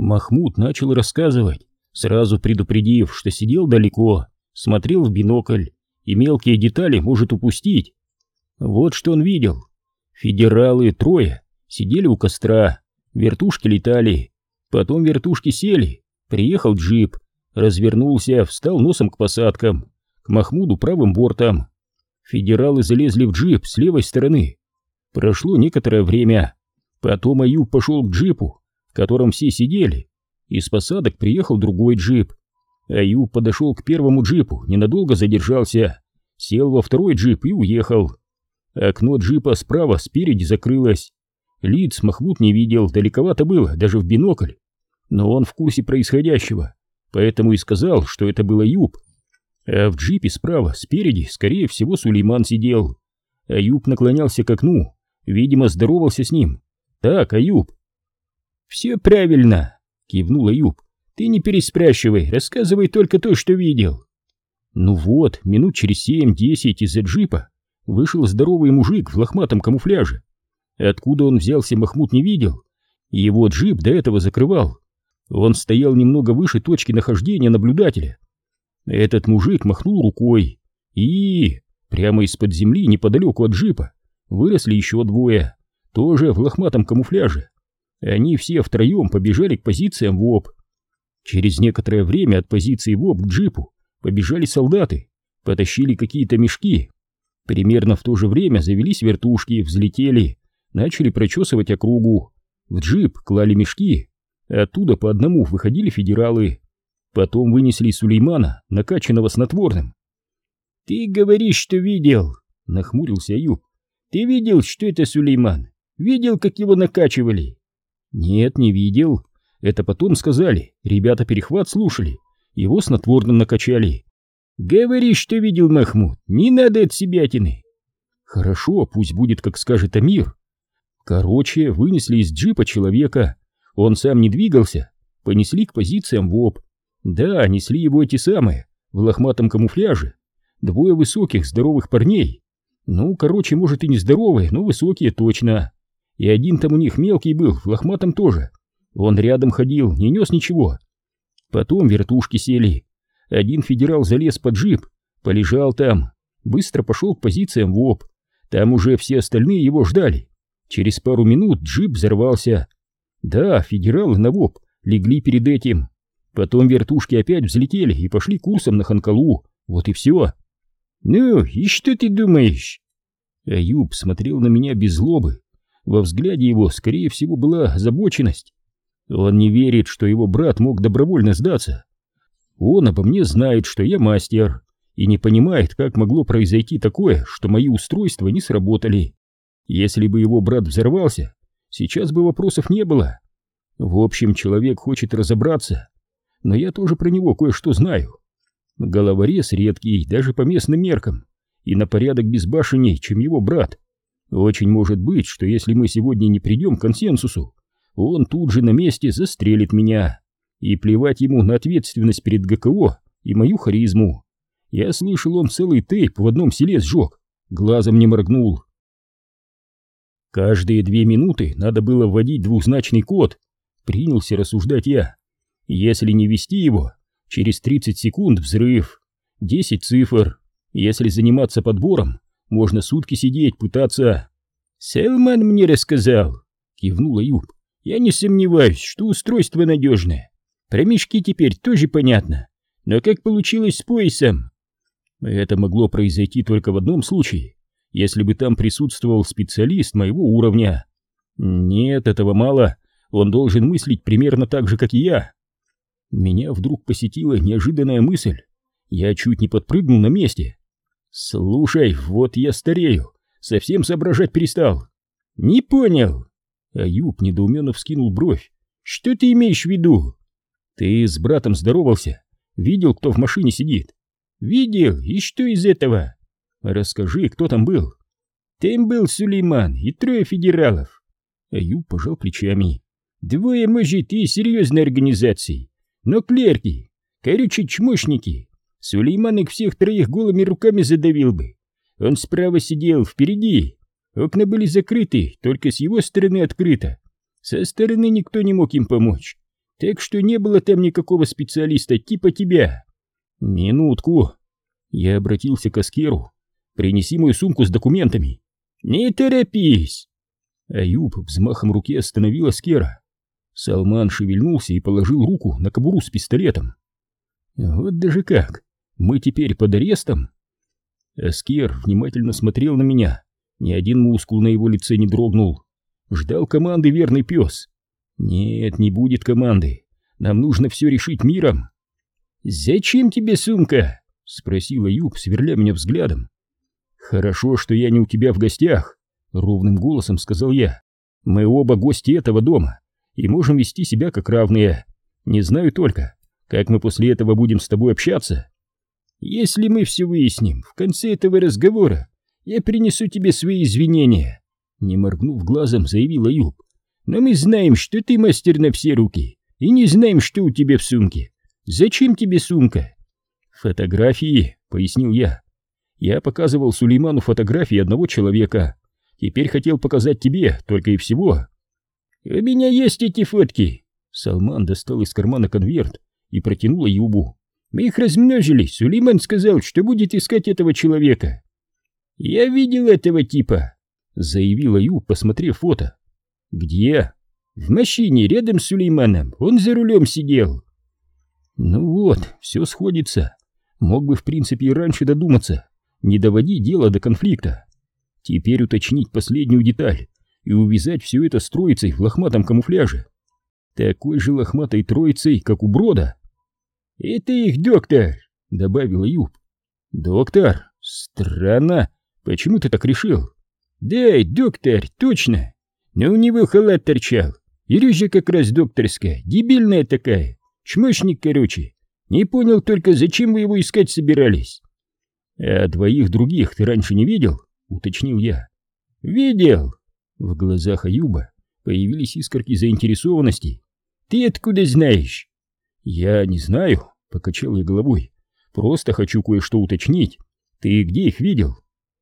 Махмуд начал рассказывать, сразу предупредив, что сидел далеко, смотрел в бинокль и мелкие детали может упустить. Вот что он видел. Федералы трое сидели у костра, вертушки летали, потом вертушки сели, приехал джип, развернулся, встал носом к посадкам, к Махмуду правым бортом. Федералы залезли в джип с левой стороны. Прошло некоторое время, потом Аюб пошел к джипу, в котором все сидели, из посадок приехал другой джип. Аюб подошел к первому джипу, ненадолго задержался, сел во второй джип и уехал. Окно джипа справа спереди закрылось. Лиц Махмуд не видел, далековато было, даже в бинокль. Но он в курсе происходящего, поэтому и сказал, что это был Аюб. А в джипе справа, спереди, скорее всего, Сулейман сидел. Аюб наклонялся к окну, видимо, здоровался с ним. «Так, Аюб». «Все правильно», — кивнул Аюб. «Ты не переспрашивай, рассказывай только то, что видел». Ну вот, минут через семь-десять из-за джипа вышел здоровый мужик в лохматом камуфляже. Откуда он взялся, Махмуд не видел. Его джип до этого закрывал. Он стоял немного выше точки нахождения наблюдателя. Этот мужик махнул рукой, и прямо из-под земли, неподалеку от джипа, выросли еще двое, тоже в лохматом камуфляже. Они все втроем побежали к позициям ВОП. Через некоторое время от позиции ВОП к джипу побежали солдаты, потащили какие-то мешки. Примерно в то же время завелись вертушки, взлетели, начали прочесывать округу. В джип клали мешки, оттуда по одному выходили федералы. Потом вынесли Сулеймана, накачанного снотворным. «Ты говоришь, что видел», — нахмурился Аюб. «Ты видел, что это Сулейман? Видел, как его накачивали?» «Нет, не видел. Это потом сказали. Ребята перехват слушали. Его снотворным накачали. Говори, что видел Махмуд. Не надо от себятины. Хорошо, пусть будет, как скажет Амир. Короче, вынесли из джипа человека. Он сам не двигался. Понесли к позициям ВОП. Да, несли его эти самые, в лохматом камуфляже. Двое высоких, здоровых парней. Ну, короче, может и не здоровые, но высокие точно. И один там у них мелкий был, в лохматом тоже. Он рядом ходил, не нес ничего. Потом вертушки сели. Один федерал залез под джип, полежал там, быстро пошел к позициям ВОП. Там уже все остальные его ждали. Через пару минут джип взорвался. Да, федералы на ВОП легли перед этим. Потом вертушки опять взлетели и пошли курсом на Ханкалу. Вот и все. «Ну, и что ты думаешь?» Аюб смотрел на меня без злобы. Во взгляде его, скорее всего, была озабоченность. Он не верит, что его брат мог добровольно сдаться. Он обо мне знает, что я мастер, и не понимает, как могло произойти такое, что мои устройства не сработали. Если бы его брат взорвался, сейчас бы вопросов не было. В общем, человек хочет разобраться, но я тоже про него кое-что знаю. Головорез редкий, даже по местным меркам, и на порядок безбашенней, чем его брат. Очень может быть, что если мы сегодня не придем к консенсусу, он тут же на месте застрелит меня. И плевать ему на ответственность перед ГКО и мою харизму. Я слышал, он целый тейп в одном селе сжег, глазом не моргнул. Каждые две минуты надо было вводить двухзначный код, принялся рассуждать я. Если не ввести его, через 30 секунд взрыв, 10 цифр. Если заниматься подбором, можно сутки сидеть, пытаться. Селман мне рассказал, кивнул Аюб. Я не сомневаюсь, что устройство надежное. Про мешки теперь тоже понятно. Но как получилось с поясом? Это могло произойти только в одном случае, если бы там присутствовал специалист моего уровня. Нет, этого мало. Он должен мыслить примерно так же, как и я. Меня вдруг посетила неожиданная мысль. Я чуть не подпрыгнул на месте. Слушай, вот я старею, совсем соображать перестал. Не понял. Аюб недоуменно вскинул бровь. «Что ты имеешь в виду?» «Ты с братом здоровался? Видел, кто в машине сидит?» «Видел, и что из этого?» «Расскажи, кто там был?» «Там был Сулейман и трое федералов». Аюб пожал плечами. «Двое, может, и серьезной организации, но клерки, короче, чмошники. Сулейман их всех троих голыми руками задавил бы. Он справа сидел, впереди, Окна были закрыты, только с его стороны открыто. Со стороны никто не мог им помочь. так что не было там никакого специалиста типа тебя. Минутку. Я обратился к Аскеру. Принеси мою сумку с документами. Не торопись. Аюб взмахом руки остановил Аскера. Салман шевельнулся и положил руку на кобуру с пистолетом. Вот даже как. Мы теперь под арестом? Аскер внимательно смотрел на меня. Ни один мускул на его лице не дрогнул. Ждал команды верный пес. Нет, не будет команды. Нам нужно все решить миром. «Зачем тебе сумка?» — спросила Юб, сверля меня взглядом. «Хорошо, что я не у тебя в гостях», — ровным голосом сказал я. «Мы оба гости этого дома и можем вести себя как равные. Не знаю только, как мы после этого будем с тобой общаться. Если мы все выясним в конце этого разговора, я принесу тебе свои извинения», — не моргнув глазом, заявила Юб. «Но мы знаем, что ты мастер на все руки, и не знаем, что у тебя в сумке. Зачем тебе сумка?» «Фотографии», — пояснил я. «Я показывал Сулейману фотографии одного человека. Теперь хотел показать тебе, только и всего». «У меня есть эти фотки!» Салман достал из кармана конверт и протянул Юбу. «Мы их размножили. Сулейман сказал, что будет искать этого человека». «Я видел этого типа», — заявила Юб, посмотрев фото. «Где?» «В машине, рядом с Сулейманом. Он за рулем сидел». Ну вот, все сходится. Мог бы, в принципе, и раньше додуматься, не доводи дело до конфликта. Теперь уточнить последнюю деталь и увязать все это с троицей в лохматом камуфляже. Такой же лохматой троицей, как у Брода. «Это их доктор», — добавила Юб. «Доктор? Странно. Почему ты так решил?» «Да, доктор, точно. Но у него халат торчал. И рыжа как раз докторская, дебильная такая. Чмошник, короче. Не понял только, зачем вы его искать собирались. А двоих других ты раньше не видел? Уточнил я. Видел. В глазах Аюба появились искорки заинтересованности. Ты откуда знаешь? Я не знаю, покачал я головой. Просто хочу кое-что уточнить. Ты где их видел?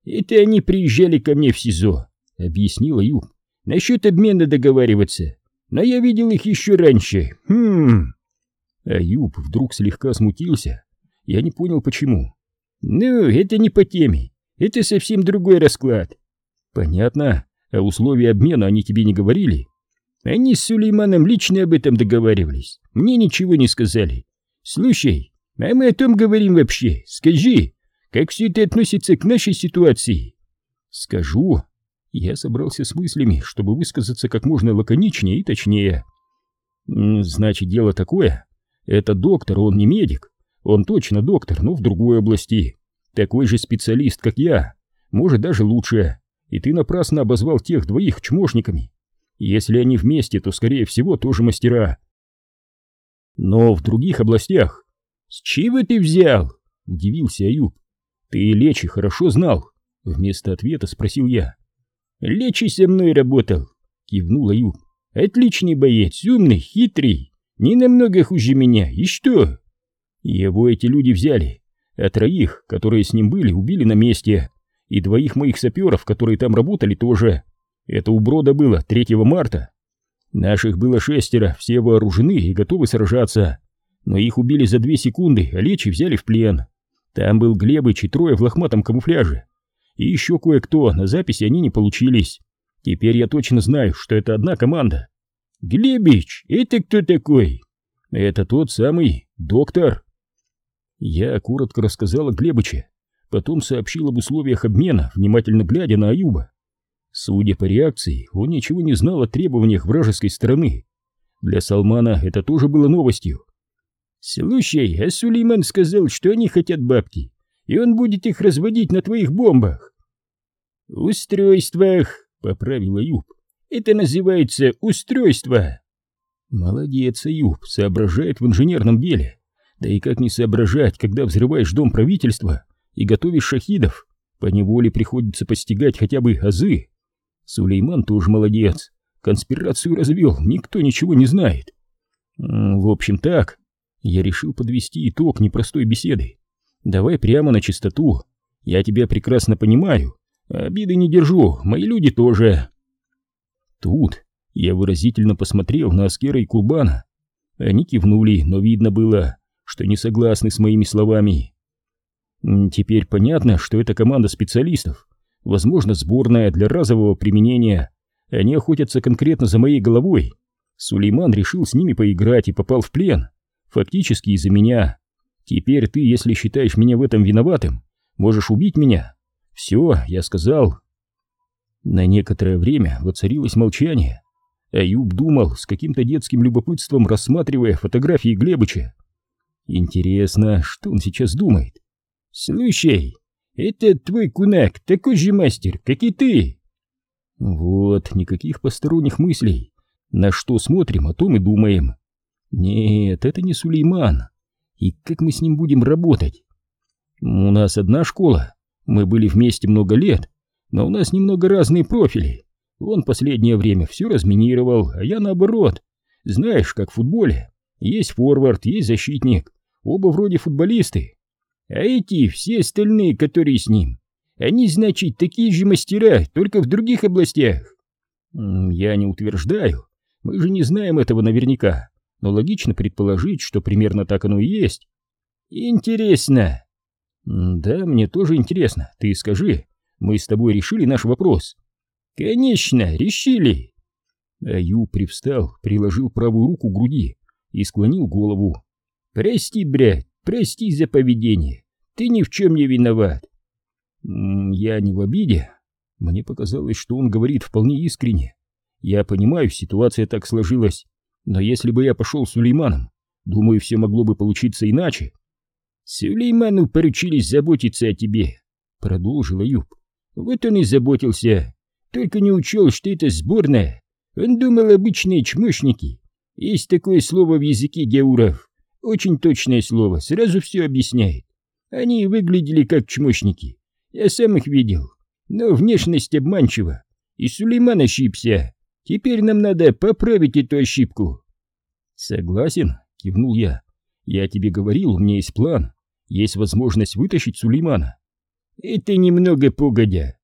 Это они приезжали ко мне в СИЗО, объяснил Аюб. Насчет обмена договариваться. Но я видел их еще раньше. Хм. Аюб вдруг слегка смутился. Я не понял, почему. «Ну, это не по теме. Это совсем другой расклад». «Понятно. А условия обмена они тебе не говорили?» «Они с Сулейманом лично об этом договаривались. Мне ничего не сказали. Слушай, а мы о том говорим вообще. Скажи, как все это относится к нашей ситуации?» «Скажу». Я собрался с мыслями, чтобы высказаться как можно лаконичнее и точнее. «Значит, дело такое. Это доктор, он не медик. Он точно доктор, но в другой области. Такой же специалист, как я. Может, даже лучше. И ты напрасно обозвал тех двоих чмошниками. Если они вместе, то, скорее всего, тоже мастера. Но в других областях... С чего ты взял? Удивился Аюб. Ты Лечи хорошо знал? Вместо ответа спросил я. Лечи со мной работал, кивнул Аюб. Отличный боец, умный, хитрый. Не намного хуже меня, и что? Его эти люди взяли, а троих, которые с ним были, убили на месте, и двоих моих саперов, которые там работали, тоже. Это у Брода было 3 марта. Наших было шестеро, все вооружены и готовы сражаться, но их убили за две секунды, а Лечи взяли в плен. Там был Глебыч и трое в лохматом камуфляже. И еще кое-кто, на записи они не получились. Теперь я точно знаю, что это одна команда. «Глебич, это кто такой?» «Это тот самый доктор». Я коротко рассказал о Глебыче, потом сообщил об условиях обмена, внимательно глядя на Аюба. Судя по реакции, он ничего не знал о требованиях вражеской стороны. Для Салмана это тоже было новостью. «Слушай, а Сулейман сказал, что они хотят бабки, и он будет их разводить на твоих бомбах». «Устройствах», — поправил Аюб. Это называется устройство. Молодец, Аюб, соображает в инженерном деле. Да и как не соображать, когда взрываешь дом правительства и готовишь шахидов? По неволе приходится постигать хотя бы азы. Сулейман тоже молодец. Конспирацию развел, никто ничего не знает. В общем так, я решил подвести итог непростой беседы. Давай прямо на чистоту. Я тебя прекрасно понимаю. Обиды не держу, мои люди тоже. Тут я выразительно посмотрел на Аскера и Курбана. Они кивнули, но видно было, что не согласны с моими словами. Теперь понятно, что это команда специалистов, возможно, сборная для разового применения. Они охотятся конкретно за моей головой. Сулейман решил с ними поиграть и попал в плен. Фактически из-за меня. Теперь ты, если считаешь меня в этом виноватым, можешь убить меня. Все, я сказал. На некоторое время воцарилось молчание. Аюб думал с каким-то детским любопытством, рассматривая фотографии Глебыча. Интересно, что он сейчас думает? «Слушай, это твой кунак, такой же мастер, как и ты!» Вот, никаких посторонних мыслей. На что смотрим, о том и думаем. Нет, это не Сулейман. И как мы с ним будем работать? У нас одна школа, мы были вместе много лет, но у нас немного разные профили. Он последнее время все разминировал, а я наоборот. Знаешь, как в футболе. Есть форвард, есть защитник. Оба вроде футболисты. А эти, все остальные, которые с ним, они, значит, такие же мастера, только в других областях. Я не утверждаю. Мы же не знаем этого наверняка. Но логично предположить, что примерно так оно и есть. Интересно. Да, мне тоже интересно. Ты скажи, мы с тобой решили наш вопрос? Конечно, решили. Аю привстал, приложил правую руку к груди и склонил голову. Прости, брат, прости за поведение. Ты ни в чем не виноват. Я не в обиде. Мне показалось, что он говорит вполне искренне. Я понимаю, ситуация так сложилась, но если бы я пошел с Сулейманом, думаю, все могло бы получиться иначе. Сулейману поручились заботиться о тебе, продолжила Юб. Вот он и заботился, только не учел, что это сборная. Он думал обычные чмошники. Есть такое слово в языке геуров. Очень точное слово, сразу все объясняет. Они выглядели как чмошники. Я сам их видел. Но внешность обманчива. И Сулейман ошибся. Теперь нам надо поправить эту ошибку. Согласен, кивнул я. Я тебе говорил, у меня есть план. Есть возможность вытащить Сулеймана. Это немного погодя.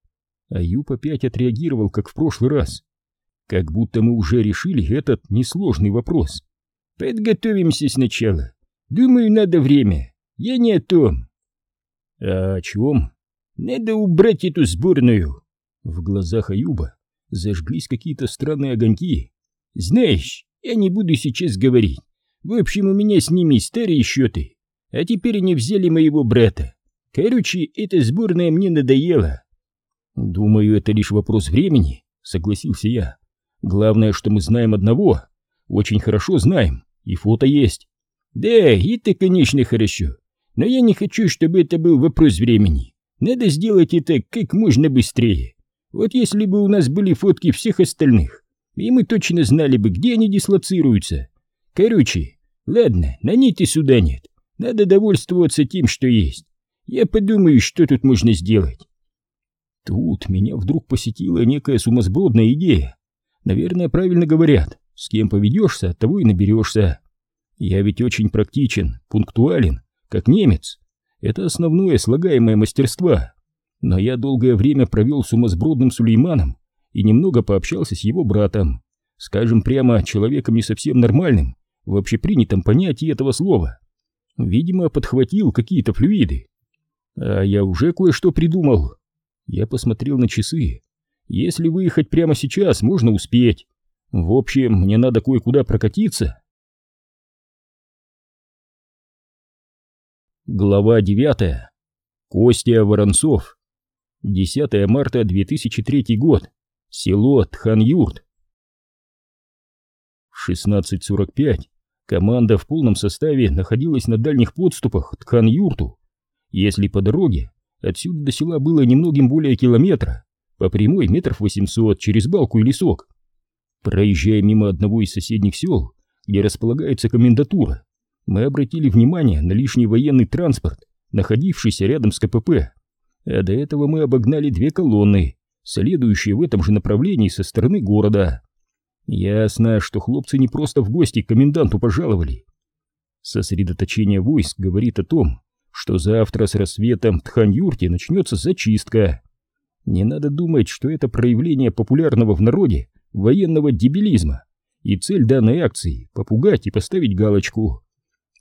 Аюб опять отреагировал, как в прошлый раз. Как будто мы уже решили этот несложный вопрос. Подготовимся сначала. Думаю, надо время. Я не о том. А о чем? Надо убрать эту сборную. В глазах Аюба зажглись какие-то странные огоньки. Знаешь, я не буду сейчас говорить. В общем, у меня с ними старые счеты. А теперь они взяли моего брата. Короче, эта сборная мне надоела. Думаю, это лишь вопрос времени, согласился я. Главное, что мы знаем одного. Очень хорошо знаем. И фото есть. Да, это, конечно, хорошо. Но я не хочу, чтобы это был вопрос времени. Надо сделать это как можно быстрее. Вот если бы у нас были фотки всех остальных, и мы точно знали бы, где они дислоцируются. Короче, ладно, на нити сюда нет. Надо довольствоваться тем, что есть. Я подумаю, что тут можно сделать. Тут меня вдруг посетила некая сумасбродная идея. Наверное, правильно говорят, с кем поведешься, того и наберешься. Я ведь очень практичен, пунктуален, как немец. Это основное слагаемое мастерство. Но я долгое время провел с сумасбродным Сулейманом и немного пообщался с его братом. Скажем прямо, человеком не совсем нормальным, в общепринятом понятии этого слова. Видимо, подхватил какие-то флюиды. А я уже кое-что придумал. Я посмотрел на часы. Если выехать прямо сейчас, можно успеть. В общем, мне надо кое-куда прокатиться. Глава 9. Костя Воронцов. 10 марта 2003 год. Село Тхан-Юрт. В 16.45 команда в полном составе находилась на дальних подступах к Тхан-Юрту. Если по дороге отсюда до села было немногим более километра, по прямой метров 800 через балку и лесок. Проезжая мимо одного из соседних сел, где располагается комендатура, мы обратили внимание на лишний военный транспорт, находившийся рядом с КПП. А до этого мы обогнали две колонны, следующие в этом же направлении со стороны города. Ясно, что хлопцы не просто в гости к коменданту пожаловали. Сосредоточение войск говорит о том, что завтра с рассветом в Тхань-Юрте начнется зачистка. Не надо думать, что это проявление популярного в народе военного дебилизма и цель данной акции — попугать и поставить галочку.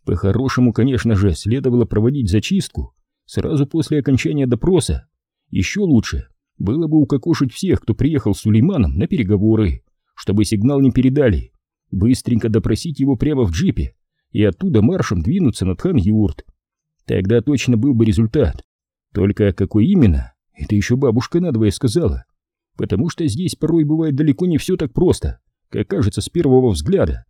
По-хорошему, конечно же, следовало проводить зачистку сразу после окончания допроса. Еще лучше было бы укокошить всех, кто приехал с Сулейманом на переговоры, чтобы сигнал не передали, быстренько допросить его прямо в джипе и оттуда маршем двинуться на Тхан-Юрт. Тогда точно был бы результат. Только какой именно, это еще бабушка надвое сказала. Потому что здесь порой бывает далеко не все так просто, как кажется с первого взгляда.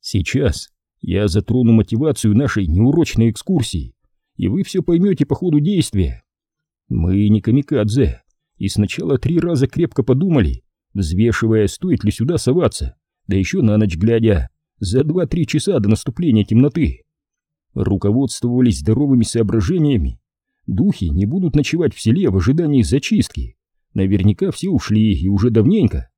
Сейчас я затрону мотивацию нашей неурочной экскурсии, и вы все поймете по ходу действия. Мы не камикадзе, и сначала три раза крепко подумали, взвешивая, стоит ли сюда соваться, да еще на ночь глядя, за два-три часа до наступления темноты. Руководствовались здоровыми соображениями. Духи не будут ночевать в селе в ожидании зачистки. Наверняка все ушли и уже давненько.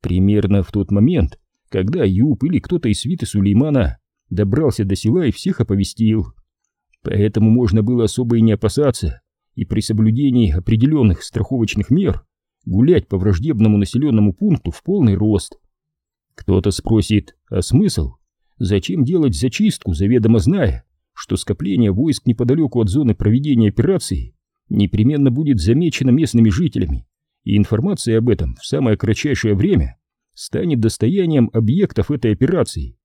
Примерно в тот момент, когда Юб или кто-то из свиты Сулеймана добрался до села и всех оповестил. Поэтому можно было особо и не опасаться, и при соблюдении определенных страховочных мер гулять по враждебному населенному пункту в полный рост. Кто-то спросит, а смысл? Зачем делать зачистку, заведомо зная, что скопление войск неподалеку от зоны проведения операции непременно будет замечено местными жителями, и информация об этом в самое кратчайшее время станет достоянием объектов этой операции.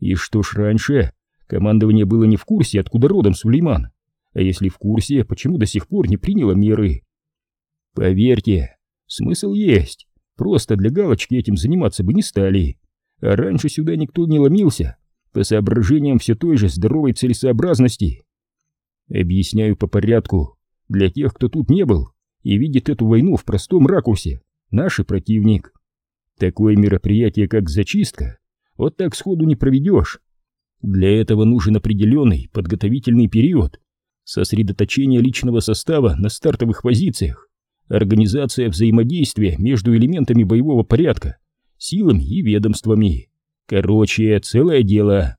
И что ж раньше, командование было не в курсе, откуда родом Сулейман, а если в курсе, почему до сих пор не приняло меры? Поверьте, смысл есть, просто для галочки этим заниматься бы не стали, а раньше сюда никто не ломился, по соображениям все той же здоровой целесообразности. Объясняю по порядку, для тех, кто тут не был и видит эту войну в простом ракурсе, наш противник. Такое мероприятие, как зачистка, вот так сходу не проведешь. Для этого нужен определенный подготовительный период, сосредоточение личного состава на стартовых позициях, организация взаимодействия между элементами боевого порядка, силами и ведомствами. Короче, целое дело.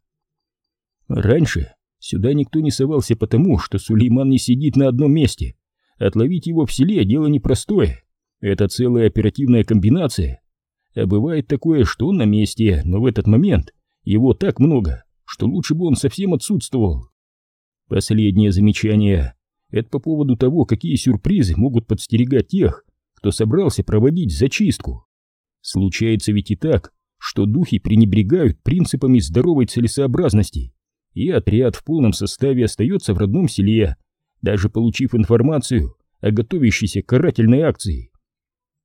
Раньше сюда никто не совался потому, что Сулейман не сидит на одном месте. Отловить его в селе дело непростое. Это целая оперативная комбинация. А бывает такое, что он на месте, но в этот момент его так много, что лучше бы он совсем отсутствовал. Последнее замечание — это по поводу того, какие сюрпризы могут подстерегать тех, кто собрался проводить зачистку. Случается ведь и так, что духи пренебрегают принципами здоровой целесообразности, и отряд в полном составе остается в родном селе, даже получив информацию о готовящейся карательной акции.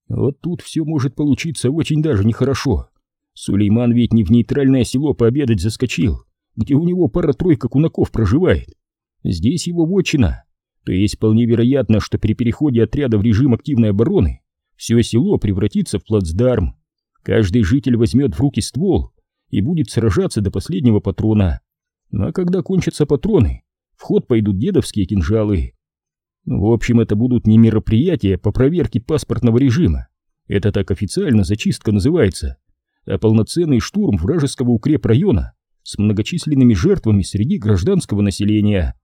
Вот тут все может получиться очень даже нехорошо. Сулейман ведь не в нейтральное село пообедать заскочил, где у него пара-тройка кунаков проживает. Здесь его вотчина. То есть вполне вероятно, что при переходе отряда в режим активной обороны все село превратится в плацдарм. Каждый житель возьмет в руки ствол и будет сражаться до последнего патрона. Ну, а когда кончатся патроны, в ход пойдут дедовские кинжалы. В общем, это будут не мероприятия по проверке паспортного режима, это так официально зачистка называется, а полноценный штурм вражеского укрепрайона с многочисленными жертвами среди гражданского населения.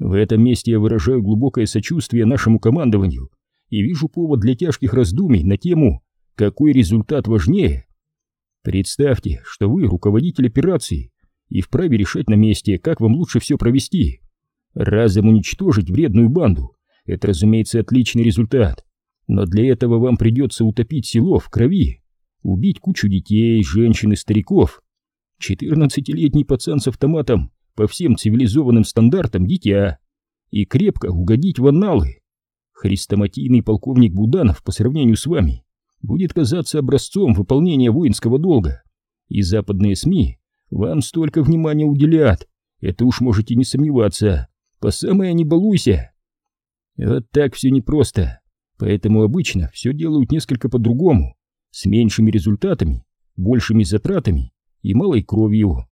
В этом месте я выражаю глубокое сочувствие нашему командованию и вижу повод для тяжких раздумий на тему, какой результат важнее. Представьте, что вы руководитель операции и вправе решать на месте, как вам лучше все провести. Разом уничтожить вредную банду — это, разумеется, отличный результат. Но для этого вам придется утопить село в крови, убить кучу детей, женщин и стариков. Четырнадцатилетний пацан с автоматом по всем цивилизованным стандартам дитя. И крепко угодить в анналы. Хрестоматийный полковник Буданов по сравнению с вами будет казаться образцом выполнения воинского долга. И западные СМИ вам столько внимания уделят, это уж можете не сомневаться. По самое не балуйся. Вот так все непросто. Поэтому обычно все делают несколько по-другому, с меньшими результатами, большими затратами и малой кровью.